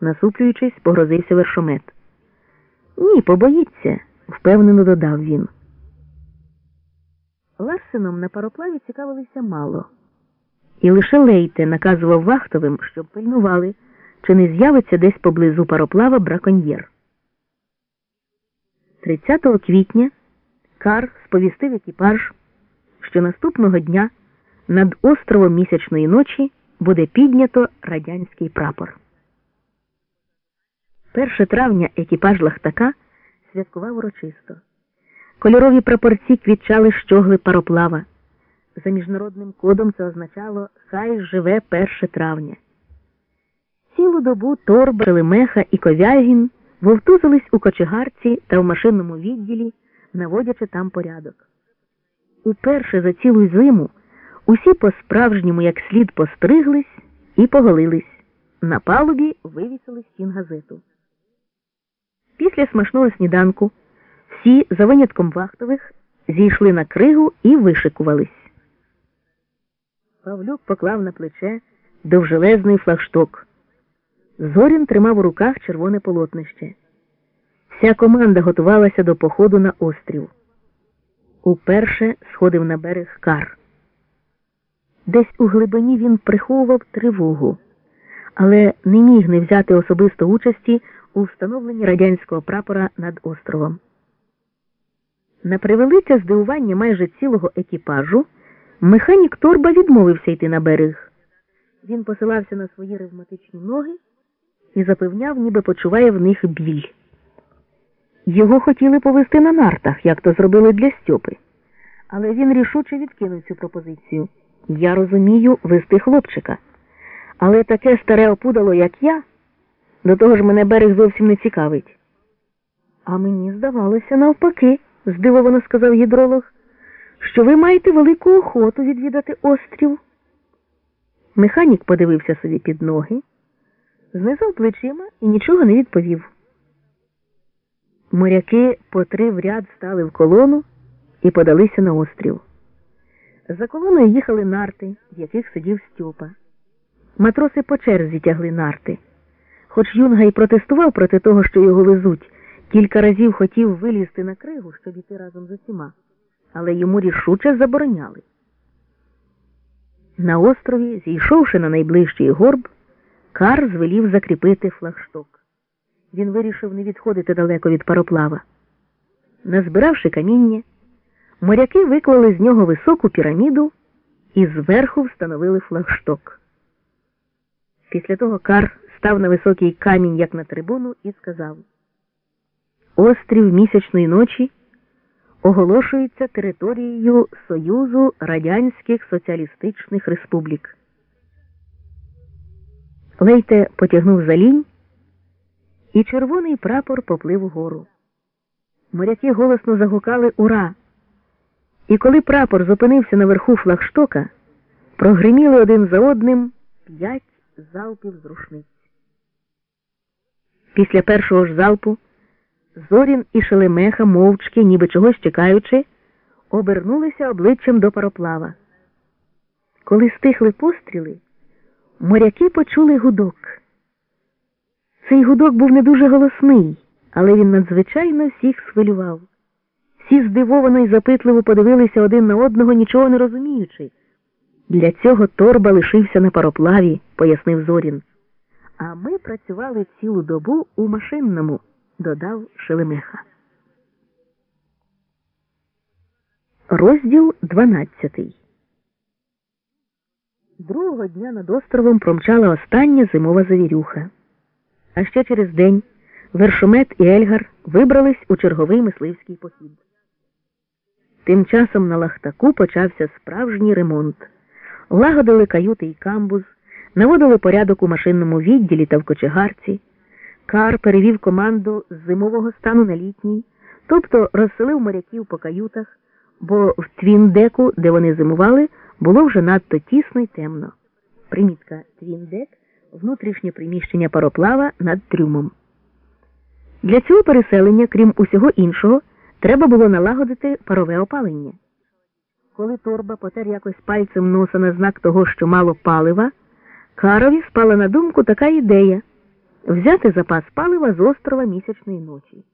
насуплюючись, погрозився вершомет. Ні, побоїться, впевнено додав він. Ларсеном на пароплаві цікавилися мало. І лише Лейте наказував вахтовим, щоб пильнували, чи не з'явиться десь поблизу пароплава браконьєр. 30 квітня Кар сповістив екіпаж, що наступного дня над островом місячної ночі буде піднято радянський прапор. 1 травня екіпаж Лахтака святкував урочисто. Кольорові прапорці квітчали щогли пароплава. За міжнародним кодом це означало Хай живе 1 травня. Цілу добу торба, Шелемеха і Ковягін вовтузились у кочегарці та в машинному відділі, наводячи там порядок. Уперше за цілу зиму усі по-справжньому як слід постриглись і поголились. На палубі вивісили стінгазету. Після смачного сніданку всі, за винятком вахтових, зійшли на кригу і вишикувались. Павлюк поклав на плече довжелезний флагшток. Зорін тримав у руках червоне полотнище. Вся команда готувалася до походу на острів. Уперше сходив на берег кар. Десь у глибині він приховував тривогу, але не міг не взяти особисто участі у встановленні радянського прапора над островом. На превелике здивування майже цілого екіпажу механік торба відмовився йти на берег. Він посилався на свої ревматичні ноги і запевняв, ніби почуває в них біль. Його хотіли повести на нартах, як то зробили для Стьопи. Але він рішуче відкинув цю пропозицію. Я розумію вести хлопчика. Але таке старе опудало, як я, до того ж мене берег зовсім не цікавить. А мені здавалося, навпаки, здивовано сказав гідролог, що ви маєте велику охоту відвідати острів. Механік подивився собі під ноги, знизав плечима і нічого не відповів. Моряки по три в ряд стали в колону і подалися на острів. За колоною їхали нарти, в яких сидів Стьопа. Матроси по черзі тягли нарти. Хоч Юнга й протестував проти того, що його везуть, кілька разів хотів вилізти на кригу, щоб іти разом з усіма, але йому рішуче забороняли. На острові, зійшовши на найближчий горб, Кар звелів закріпити флагшток. Він вирішив не відходити далеко від пароплава. Назбиравши каміння, моряки виклали з нього високу піраміду і зверху встановили флагшток. Після того Кар став на високий камінь, як на трибуну, і сказав: Острів місячної ночі оголошується територією Союзу Радянських Соціалістичних Республік. Лейте потягнув за лінь, і червоний прапор поплив угору. Моряки голосно загукали Ура! І коли прапор зупинився наверху флагштока, прогриміли один за одним п'ять залпів з рушниць. Після першого ж залпу Зорін і Шелемеха, мовчки, ніби чогось чекаючи, обернулися обличчям до пароплава. Коли стихли постріли, моряки почули гудок. Цей гудок був не дуже голосний, але він надзвичайно всіх схвилював. Всі здивовано і запитливо подивилися один на одного, нічого не розуміючи. Для цього торба лишився на пароплаві, пояснив Зорін. А ми працювали цілу добу у машинному, додав Шелемеха. Розділ 12 Другого дня над островом промчала остання зимова завірюха. А ще через день Вершомет і Ельгар вибрались у черговий мисливський похід. Тим часом на лахтаку почався справжній ремонт. Лагодили каюти й камбуз, наводили порядок у машинному відділі та в кочегарці. Кар перевів команду з зимового стану на літній, тобто розселив моряків по каютах, бо в твіндеку, де вони зимували, було вже надто тісно й темно. Примітка твіндек внутрішнє приміщення пароплава над трюмом. Для цього переселення, крім усього іншого, треба було налагодити парове опалення. Коли торба потер якось пальцем носа на знак того, що мало палива, Карові спала на думку така ідея взяти запас палива з острова місячної ночі.